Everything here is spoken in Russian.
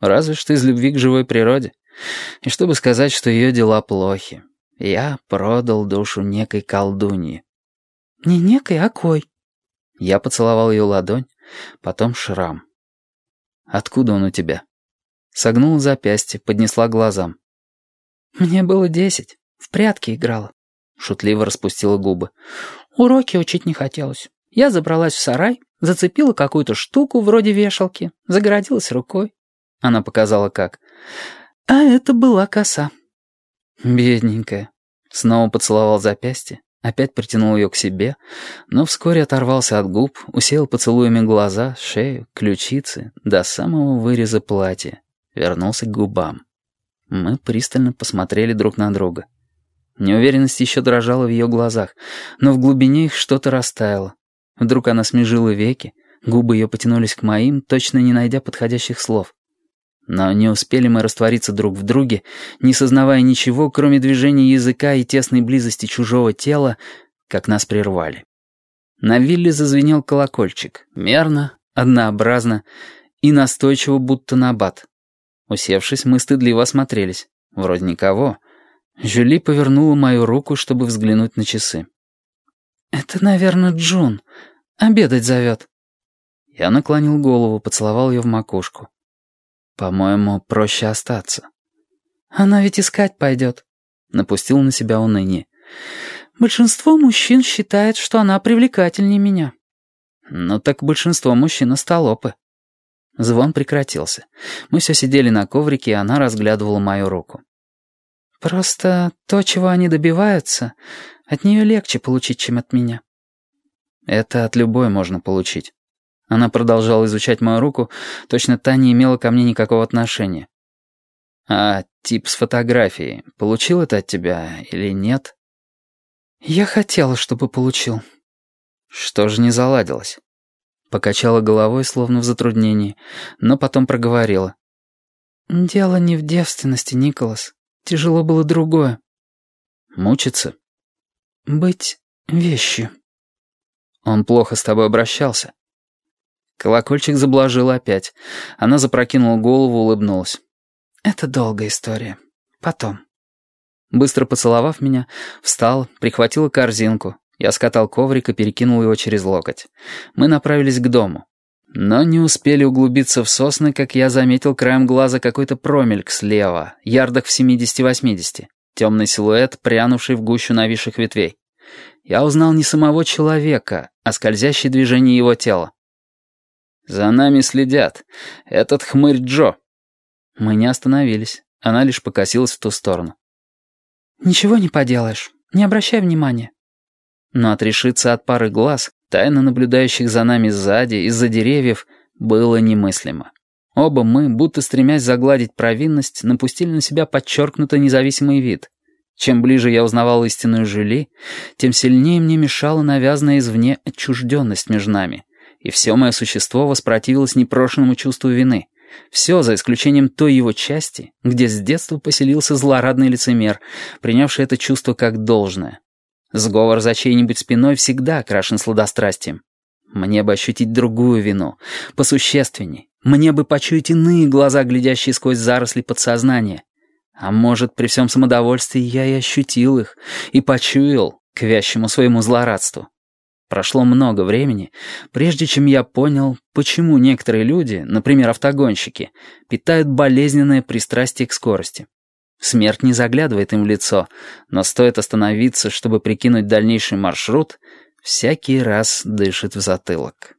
Разве что из любви к живой природе. И чтобы сказать, что ее дела плохи. Я продал душу некой колдуньи. «Не некой, а кой?» Я поцеловал ее ладонь, потом шрам. «Откуда он у тебя?» Согнула запястье, поднесла глазам. «Мне было десять. В прятки играла». Шутливо распустила губы. «Уроки учить не хотелось. Я забралась в сарай, зацепила какую-то штуку вроде вешалки, загородилась рукой. Она показала как. А это была коса. Бедненькая. Снова поцеловал запястье, опять притянул ее к себе, но вскоре оторвался от губ, усеял поцелуями глаза, шею, ключицы, до самого выреза платья. Вернулся к губам. Мы пристально посмотрели друг на друга. Неуверенность еще дрожала в ее глазах, но в глубине их что-то растаяло. Вдруг она смежила веки, губы ее потянулись к моим, точно не найдя подходящих слов. Но не успели мы раствориться друг в друге, не сознавая ничего, кроме движения языка и тесной близости чужого тела, как нас прервали. На вилле зазвенел колокольчик, мерно, однообразно и настойчиво, будто набат. Усевшись, мы стыдливо осмотрелись. Вроде никого. Жюли повернула мою руку, чтобы взглянуть на часы. «Это, наверное, Джун. Обедать зовет». Я наклонил голову, поцеловал ее в макушку. «По-моему, проще остаться». «Она ведь искать пойдет», — напустил на себя уныние. «Большинство мужчин считает, что она привлекательнее меня». «Ну так большинство мужчин остолопы». Звон прекратился. Мы все сидели на коврике, и она разглядывала мою руку. «Просто то, чего они добиваются, от нее легче получить, чем от меня». «Это от любой можно получить». Она продолжала изучать мою руку, точно та не имела ко мне никакого отношения. «А тип с фотографией, получил это от тебя или нет?» «Я хотела, чтобы получил». «Что же не заладилось?» Покачала головой, словно в затруднении, но потом проговорила. «Дело не в девственности, Николас. Тяжело было другое». «Мучиться?» «Быть вещью». «Он плохо с тобой обращался?» Колокольчик заблажил опять. Она запрокинула голову, улыбнулась. «Это долгая история. Потом». Быстро поцеловав меня, встал, прихватила корзинку. Я скатал коврик и перекинул его через локоть. Мы направились к дому. Но не успели углубиться в сосны, как я заметил краем глаза какой-то промельк слева, ярдах в 70-80. Темный силуэт, прянувший в гущу нависших ветвей. Я узнал не самого человека, а скользящее движение его тела. «За нами следят. Этот хмырь Джо». Мы не остановились. Она лишь покосилась в ту сторону. «Ничего не поделаешь. Не обращай внимания». Но отрешиться от пары глаз, тайно наблюдающих за нами сзади, из-за деревьев, было немыслимо. Оба мы, будто стремясь загладить провинность, напустили на себя подчеркнуто независимый вид. Чем ближе я узнавал истинную Жюли, тем сильнее мне мешала навязанная извне отчужденность между нами и все мое существо воспротивилось непрошенному чувству вины. Все, за исключением той его части, где с детства поселился злорадный лицемер, принявший это чувство как должное. Сговор за чьей-нибудь спиной всегда окрашен сладострастием. Мне бы ощутить другую вину, посущественней. Мне бы почуять иные глаза, глядящие сквозь заросли подсознания. А может, при всем самодовольстве я и ощутил их, и почуял к вящему своему злорадству. Прошло много времени, прежде чем я понял, почему некоторые люди, например, автогонщики, питают болезненное пристрастие к скорости. Смерть не заглядывает им в лицо, но стоит остановиться, чтобы прикинуть дальнейший маршрут, всякий раз дышит в затылок.